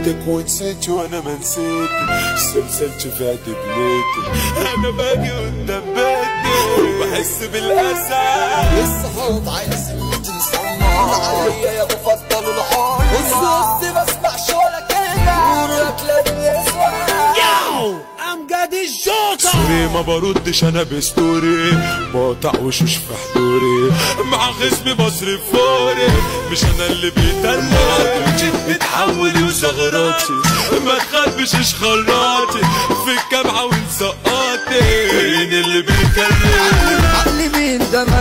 حبيتك ونسيت وأنا ما نسيت سلسلت في عد بليتي أنا باجي قدام بيتي وبحس بالاسى الصحاب عايزين تنسونا عليا يا بفضل الحار الصوت بسمعش ولا سوري ما بردش أنا بستوري. بقطع وشوش في حضوري مع خصمي بصرف فوري. مش أنا اللي بيتلق جيت بتحول وزغراتي. ما تخبشش خراتي. في الجامعة ونسقاتي مين اللي بيتكلم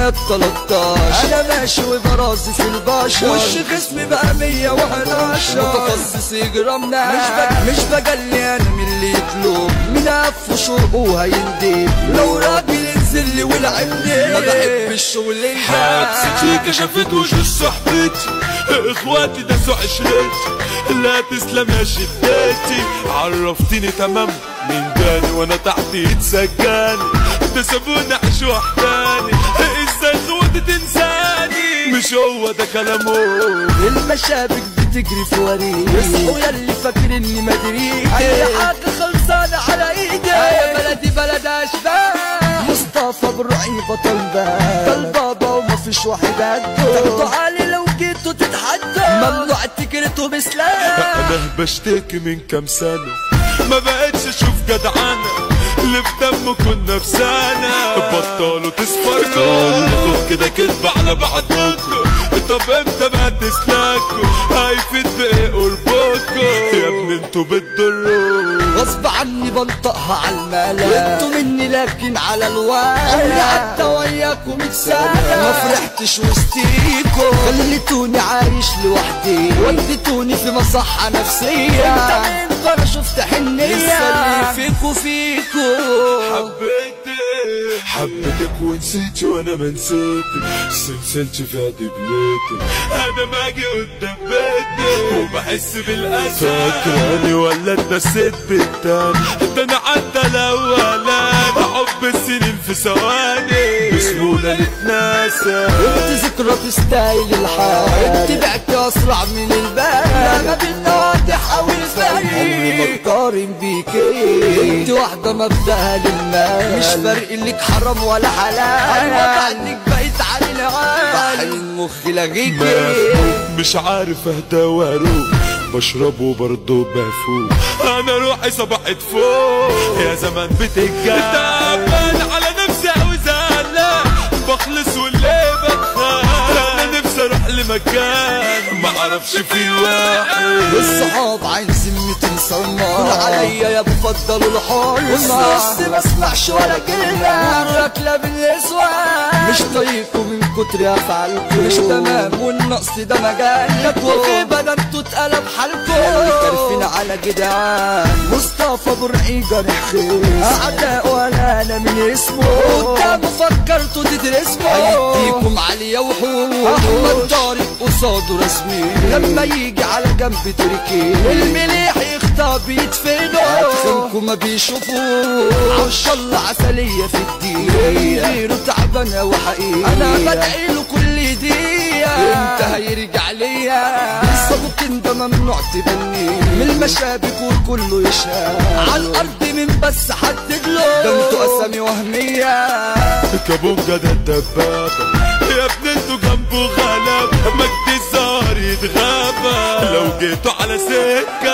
ما 13 أنا ماشي وبراسي في البشر وش جسمي بقى 111 متخصص يجرمنا مش بج... مش بجلي أنا من اللي يطلب. من عفو شربه هيندب لو راجل انزل لي ولعبني ما بحبش الشغل حادثتي كشفت وجوه صحبتي إخواتي داسوا عشرتي لا تسلم يا شدتي عرفتيني تمام مين جاني وأنا تحتي اتسجاني ده سابوني اعيش وحداني إزاي خواتي تنساني. مش هو ده كلامه. المشابك بتجري في وريد يصحوا ياللي فاكر اني مدري اي حاجة خلصانة على إيدي. يا بلدي بلد أشباه. مصطفى بالرعي بطل بال بابا وما فيش واحد قده تاخدوا علي لو جيتوا تتحدوا ممنوع تجرتوا بسلاح أنا بشتكي من كام سنة. ما بقتش أشوف جدعانة سنة بطلوا تصفروا كده كدب على بعضكم. طب إمتى بقى تسلكوا. هيفيد بايه قربكم يا ابني أنتوا بتضروا غصب عني بنطقها على الملا. أنتوا مني لكن على الواقع عمري عدى وياكم سنة ما فرحتش وسطيكم. خليتوني عايش لوحدي. وديتوني في مصحة نفسية. انت مين وأنا شفت حنية. لسه اللي فيكو فيكو حبيتك حبيتك ونسيت وأنا ما نسيت سلسلتي في عدي بليتي أنا باجي قدام بيتي. وبحس بالأسى. فاكراني ولا اتنسيت بالتاني. ده أنا عدى الاولاني حب السنين في ثواني. بسهولة نتناسى. انت ذكرى تستاهل الحال انت بعت أسرع من البال. اقارن بيكي انت واحدة مبدأها للمال. مش فارق لك حرام ولا حلال. أيوه عنك بقيت علي العال بحين مخي لغيكي مش عارف أهدى واروق. بشرب وبرضه بفوق. أنا روحي صبحت فوق. يا زمان بتتجنن تعبان على نفسي اوي زعلان بخلص واللي بتخان أنا نفسي أروح لمكان. ما أعرفش في واحد. الصحاب عين ذمتي مسمار عليا يا بفضل الحر والنص ما اسمعش ولا كلمة. نورك لا بالنسوة مش طايقكم من كتر افعالكم مش تمام والنقص ده مجالكم وغيبة ده أنتوا اتقلب حالكم. كارفين على جدعان. مصطفى برعي جارح خير أعداء ولا أنا من اسمه. قدامه فكرتوا تدرسموا هيديكم عليا وحوش. أحمد طارق قصاده رسمي. لما يجي على جنب تركي المليح يخطى بيدفنوا ما بيشوفوه عش. الله عسلية في الدين غيره تعبانة وحقيقي أنا بدعي له كل دقيقة. إمتى هيرجع ليا. لسه ممكن ده ممنوع تبني من المشابك وكله يشهد على الأرض من بس حدد له. ده أنتوا أسامي وهمية. كابونجا ده الدبابة. يا ابني أنتوا جنبه غلب مجدي الزهر يتغابى. لو جيتوا على سكة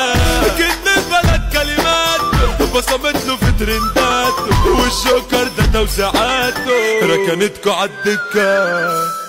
ترندات والجوكر ده توسعاته ركنتكوا عالدكة